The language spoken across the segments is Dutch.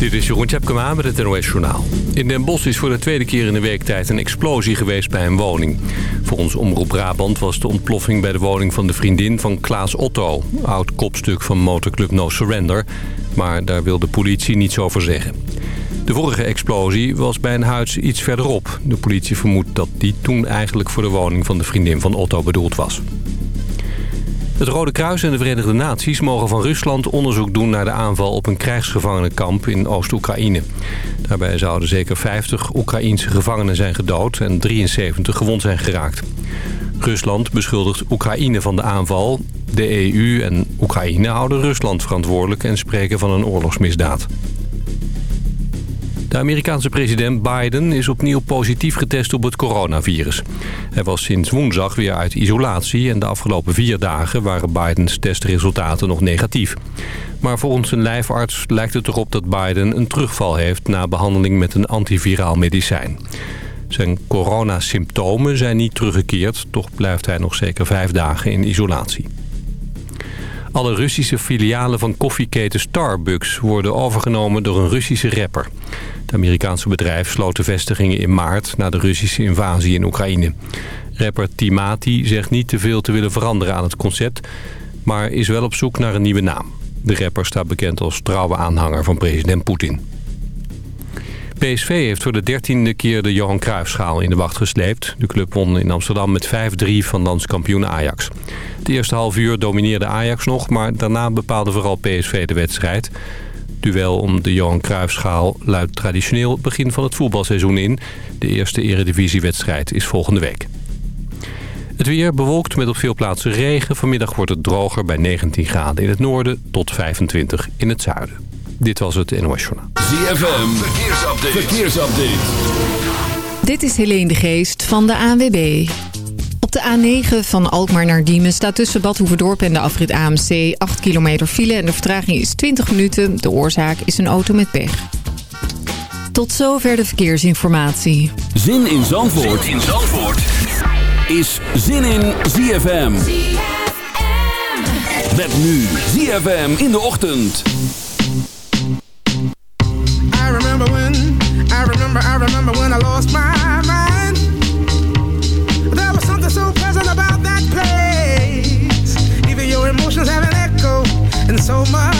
Dit is Jeroen Tjepkema met het NOS Journaal. In Den Bosch is voor de tweede keer in de week tijd een explosie geweest bij een woning. Volgens Omroep Brabant was de ontploffing bij de woning van de vriendin van Klaas Otto... oud kopstuk van motorclub No Surrender. Maar daar wil de politie niets over zeggen. De vorige explosie was bij een huis iets verderop. De politie vermoedt dat die toen eigenlijk voor de woning van de vriendin van Otto bedoeld was. Het Rode Kruis en de Verenigde Naties mogen van Rusland onderzoek doen naar de aanval op een krijgsgevangenenkamp in Oost-Oekraïne. Daarbij zouden zeker 50 Oekraïense gevangenen zijn gedood en 73 gewond zijn geraakt. Rusland beschuldigt Oekraïne van de aanval. De EU en Oekraïne houden Rusland verantwoordelijk en spreken van een oorlogsmisdaad. De Amerikaanse president Biden is opnieuw positief getest op het coronavirus. Hij was sinds woensdag weer uit isolatie en de afgelopen vier dagen waren Bidens testresultaten nog negatief. Maar volgens zijn lijfarts lijkt het erop dat Biden een terugval heeft na behandeling met een antiviraal medicijn. Zijn coronasymptomen zijn niet teruggekeerd, toch blijft hij nog zeker vijf dagen in isolatie. Alle Russische filialen van koffieketen Starbucks worden overgenomen door een Russische rapper. Het Amerikaanse bedrijf sloot de vestigingen in maart na de Russische invasie in Oekraïne. Rapper Timati zegt niet te veel te willen veranderen aan het concept, maar is wel op zoek naar een nieuwe naam. De rapper staat bekend als trouwe aanhanger van president Poetin. PSV heeft voor de dertiende keer de Johan Cruijffschaal in de wacht gesleept. De club won in Amsterdam met 5-3 van landskampioen Ajax. Het eerste half uur domineerde Ajax nog, maar daarna bepaalde vooral PSV de wedstrijd. Duel om de Johan Cruijffschaal luidt traditioneel begin van het voetbalseizoen in. De eerste eredivisiewedstrijd is volgende week. Het weer bewolkt met op veel plaatsen regen. Vanmiddag wordt het droger bij 19 graden in het noorden tot 25 in het zuiden. Dit was het NOS Journaal. ZFM, verkeersupdate. verkeersupdate. Dit is Helene de Geest van de ANWB. Op de A9 van Alkmaar naar Diemen staat tussen Bad Hoeverdorp en de afrit AMC 8 kilometer file en de vertraging is 20 minuten. De oorzaak is een auto met pech. Tot zover de verkeersinformatie. Zin in Zandvoort, zin in Zandvoort. is Zin in ZFM. ZFM. Met nu ZFM in de ochtend. I remember when, I remember, I remember when I lost my so much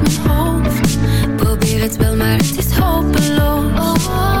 het wel, maar het is hopeloos.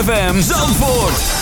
ZFM Zandvoort.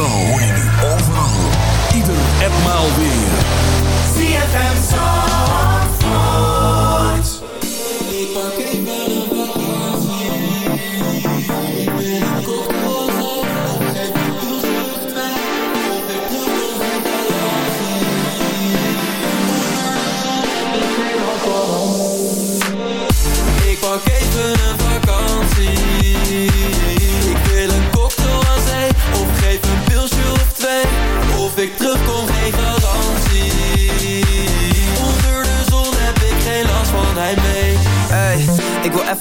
it.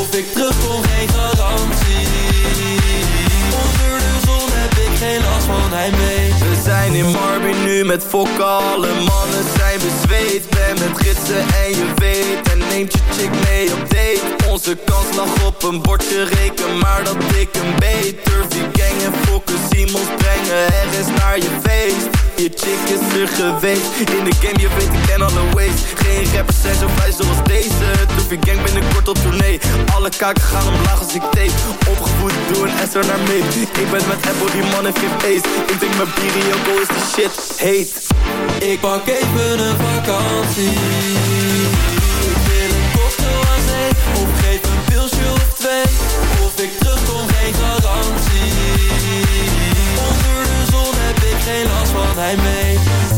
Of ik terugkom geen garantie. Onder de zon heb ik geen last van hij mee. We zijn in Marby nu met fokken Alle mannen zijn bezweet. Ben met gidsen en je weet. En neemt je chick mee op date. Onze kans lag op een bordje reken Maar dat ik een beter. Wie gang en fokken Simons brengen. Brengen ergens naar je Je chick is er geweest. In de game, je weet ik ken alle ways Geen rappers zijn zo vrij zoals deze. Doe gang binnenkort op tournee. Alle kaken gaan omlaag als ik tape. Opgevoed door een SR naar mee Ik ben met Apple, die man heeft geen face Ik drink mijn Joko is de shit. Heet. Ik pak even een vakantie. Ik wil een cocktail aan zee Of geef een pilsje of twee. Of ik terugkom, geen garantie. Onder de zon heb ik geen last hij mee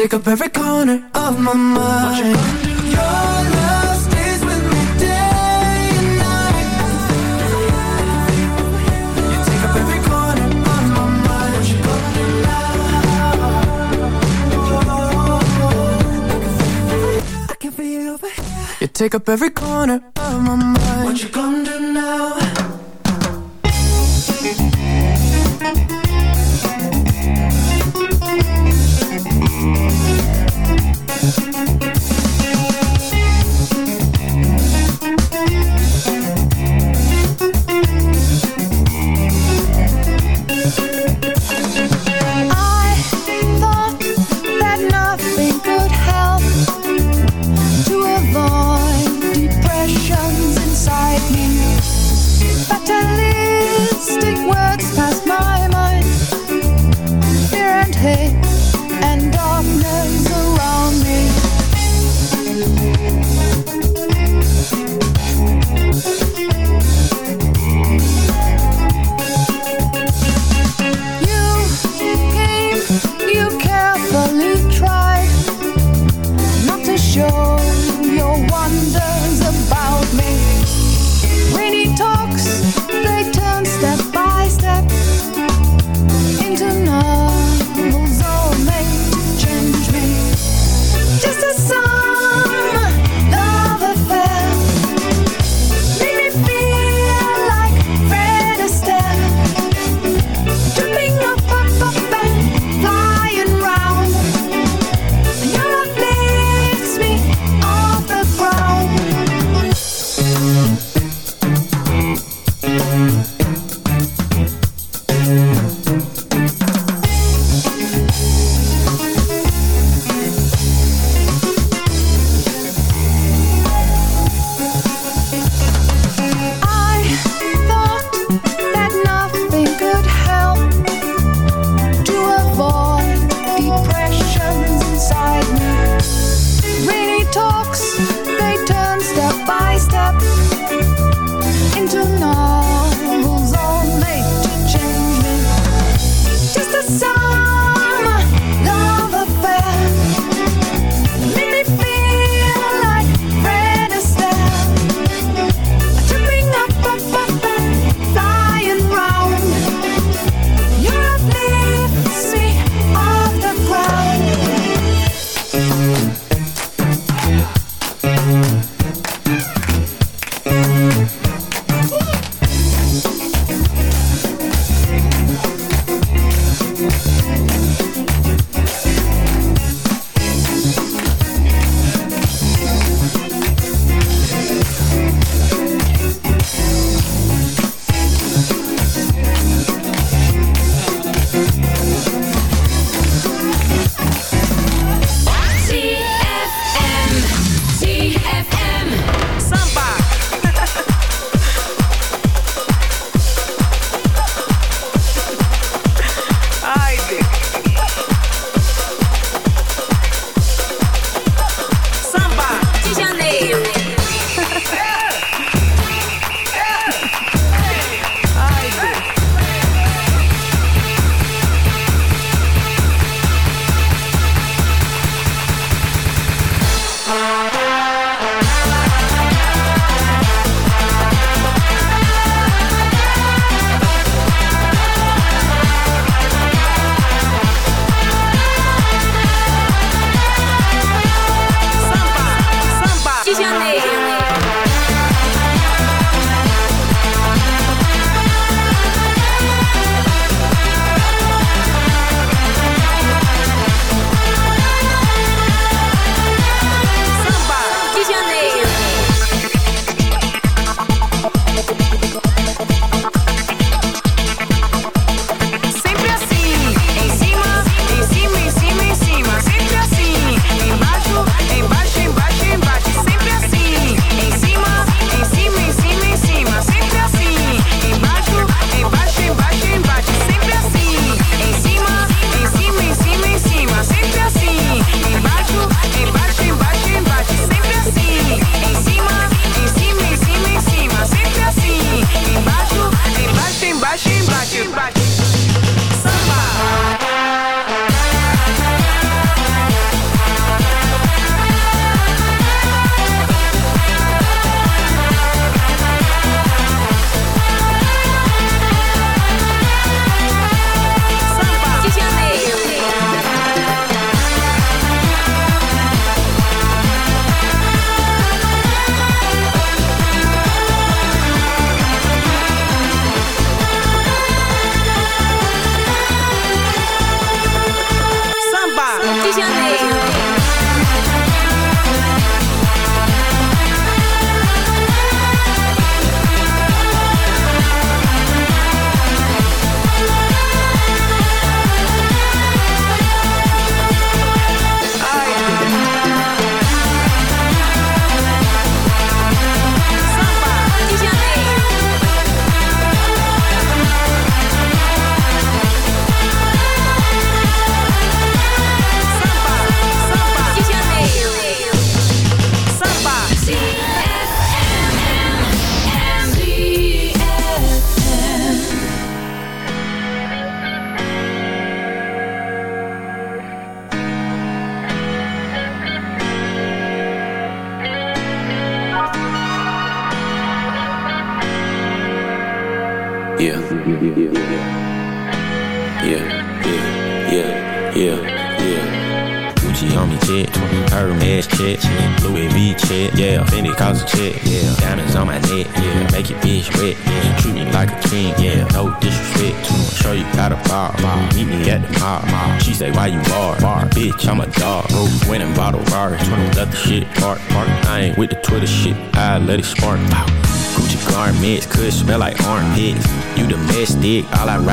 Take up every corner of my mind. Your love stays with me day and night. You take up every corner of my mind. I can feel you over here You take up every corner of my mind. What you gonna do now?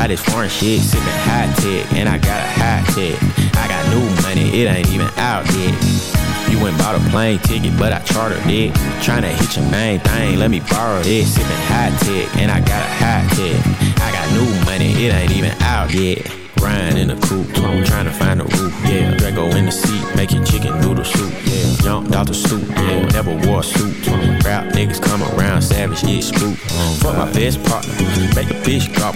All I ride is foreign shit. Sipping high tech, and I got a high tech. I got new money, it ain't even out yet. You went bought a plane ticket, but I chartered it. Tryna hit your main thing, let me borrow this. Sipping high tech, and I got a high tech. I got new money, it ain't even out yet. Grind in the coupe, I'm trying to find a roof, yeah. Draco in the seat, making chicken noodle soup, yeah. Jumped out the stoop, yeah. Never wore a suit. Rap niggas come around, savage, get spook. Fuck my best partner, make a bitch drop.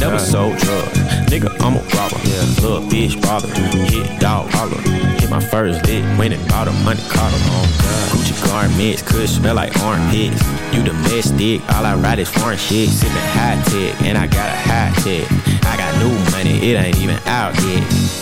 Never sold drugs, nigga, I'm a robber. Yeah. Little bitch bother, hit dog holler. Hit my first lick, went and bought a money collar. Oh Gucci garments could smell like armpits. You domestic, all I ride is foreign shit. Sipping high tech, and I got a high tech. I got new money, it ain't even out yet.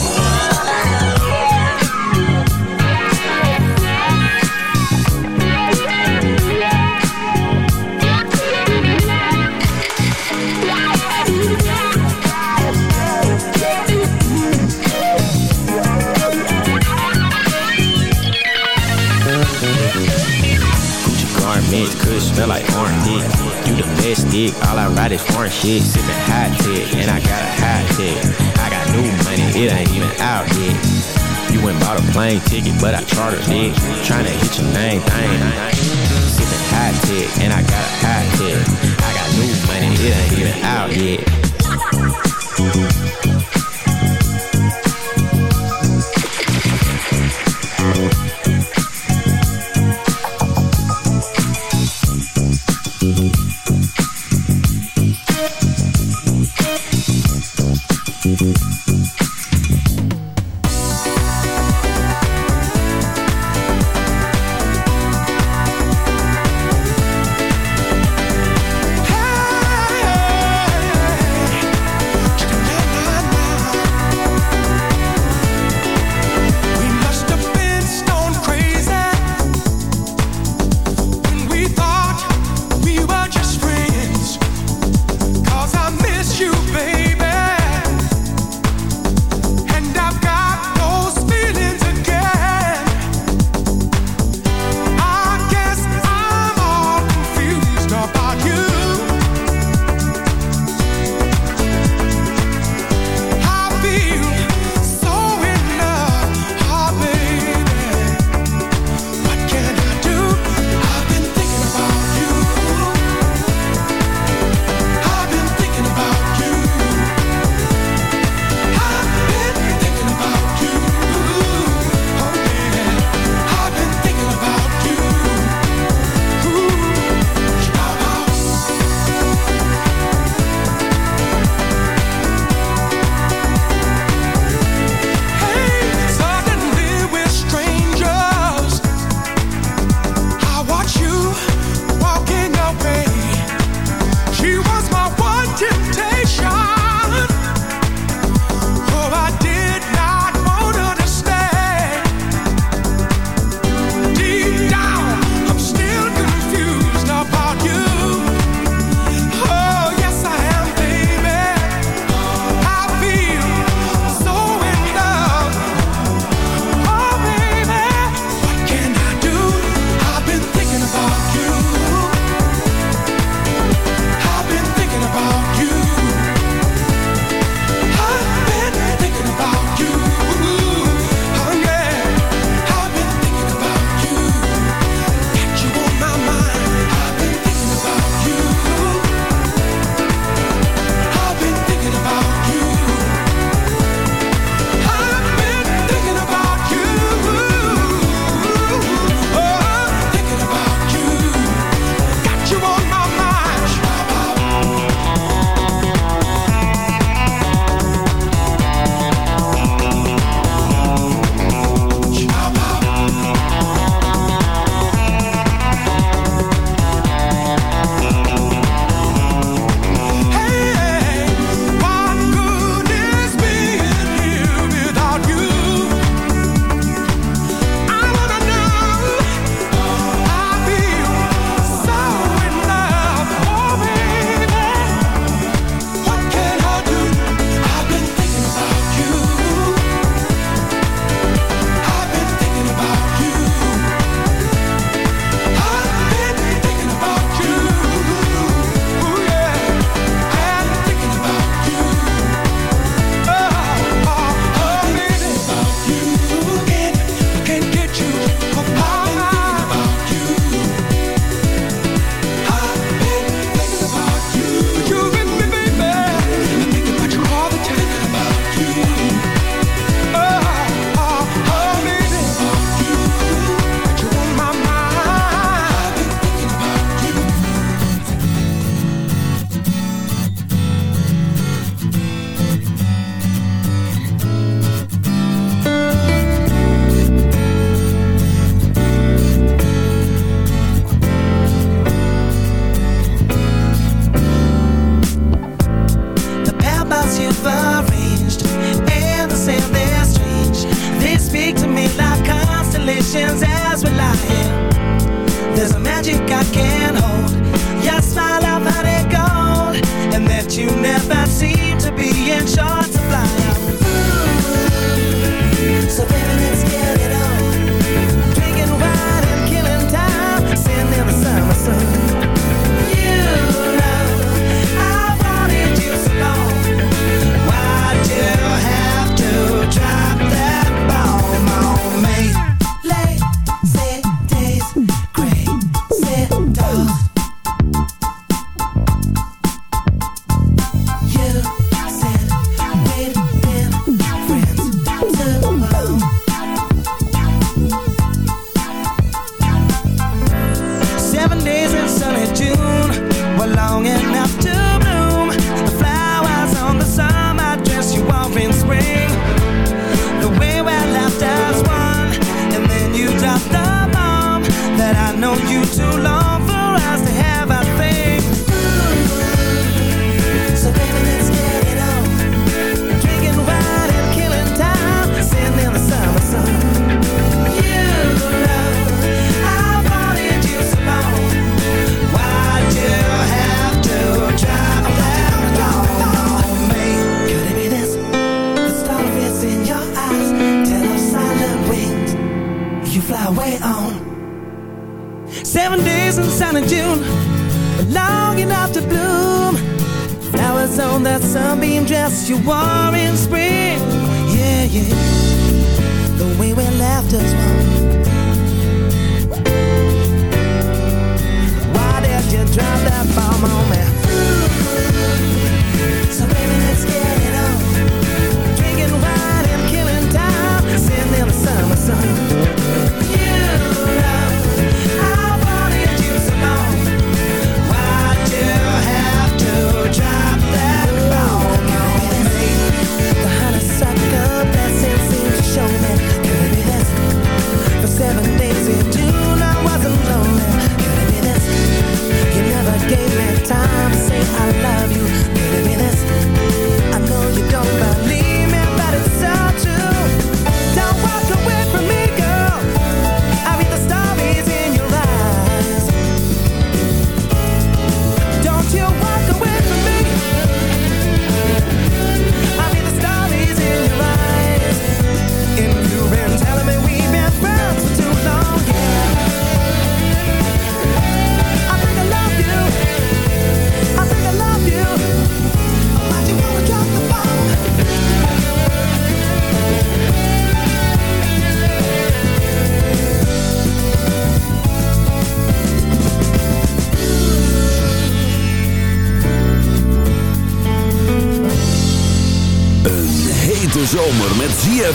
Smell like orange dick. You domestic, all I ride is foreign shit. Sipping hot tech, and I got a hot tech. I got new money, it ain't even out yet. You went bought a plane ticket, but I chartered it. Tryna hit your name, thing. Sipping high tech, and I got a high tech. I got new money, it ain't even out yet.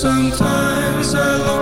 Sometimes I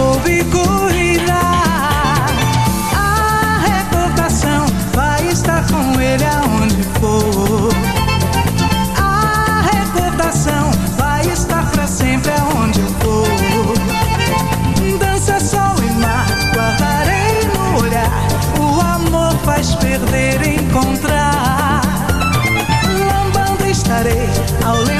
soube cuidar. A recordação vai estar com ele aonde for. A recordação vai estar pra sempre aonde eu for. Dança sol e mar, guardarei no olhar. O amor faz perder, encontrar. Lambando estarei ao lembrar.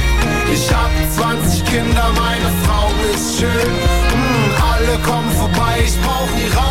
Ich hab 20 Kinder, meine Frau ist schön. Mm, alle kommen vorbei, ich brauch nie rauszugehen.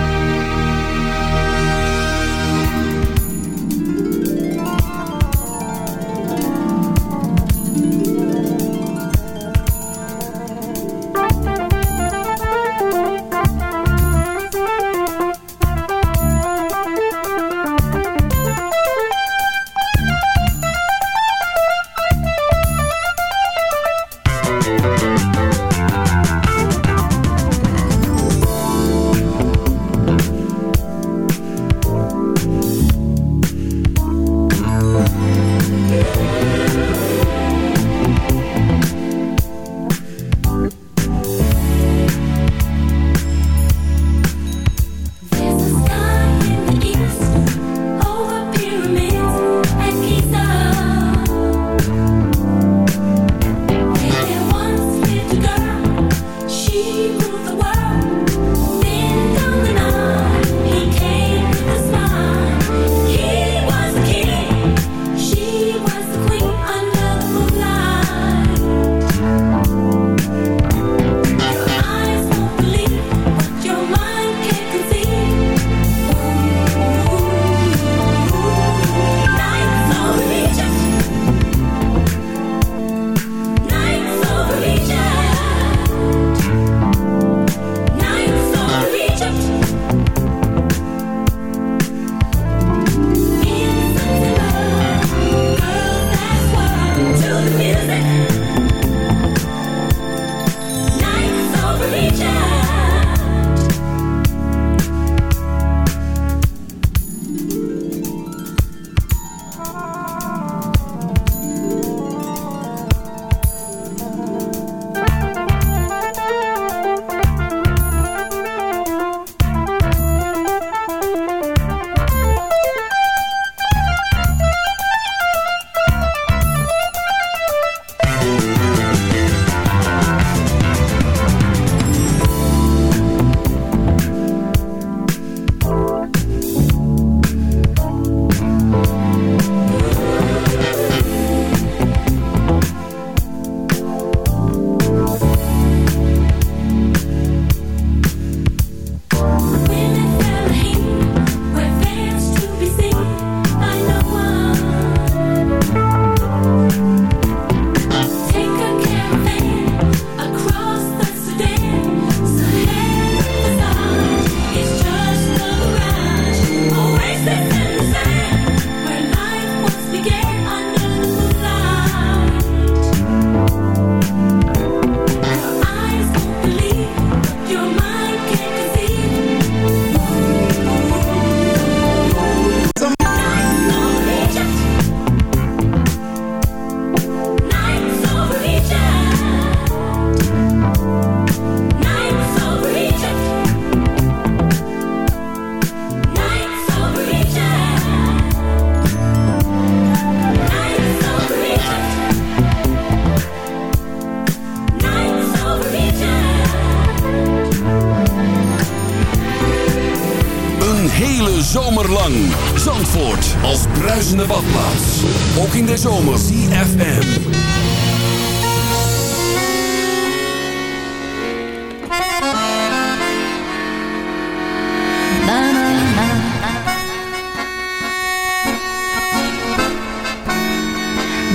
zomerlang. Zandvoort als bruisende badplaats. Ook in de zomer. CFM.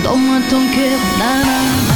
Donne ton cœur, na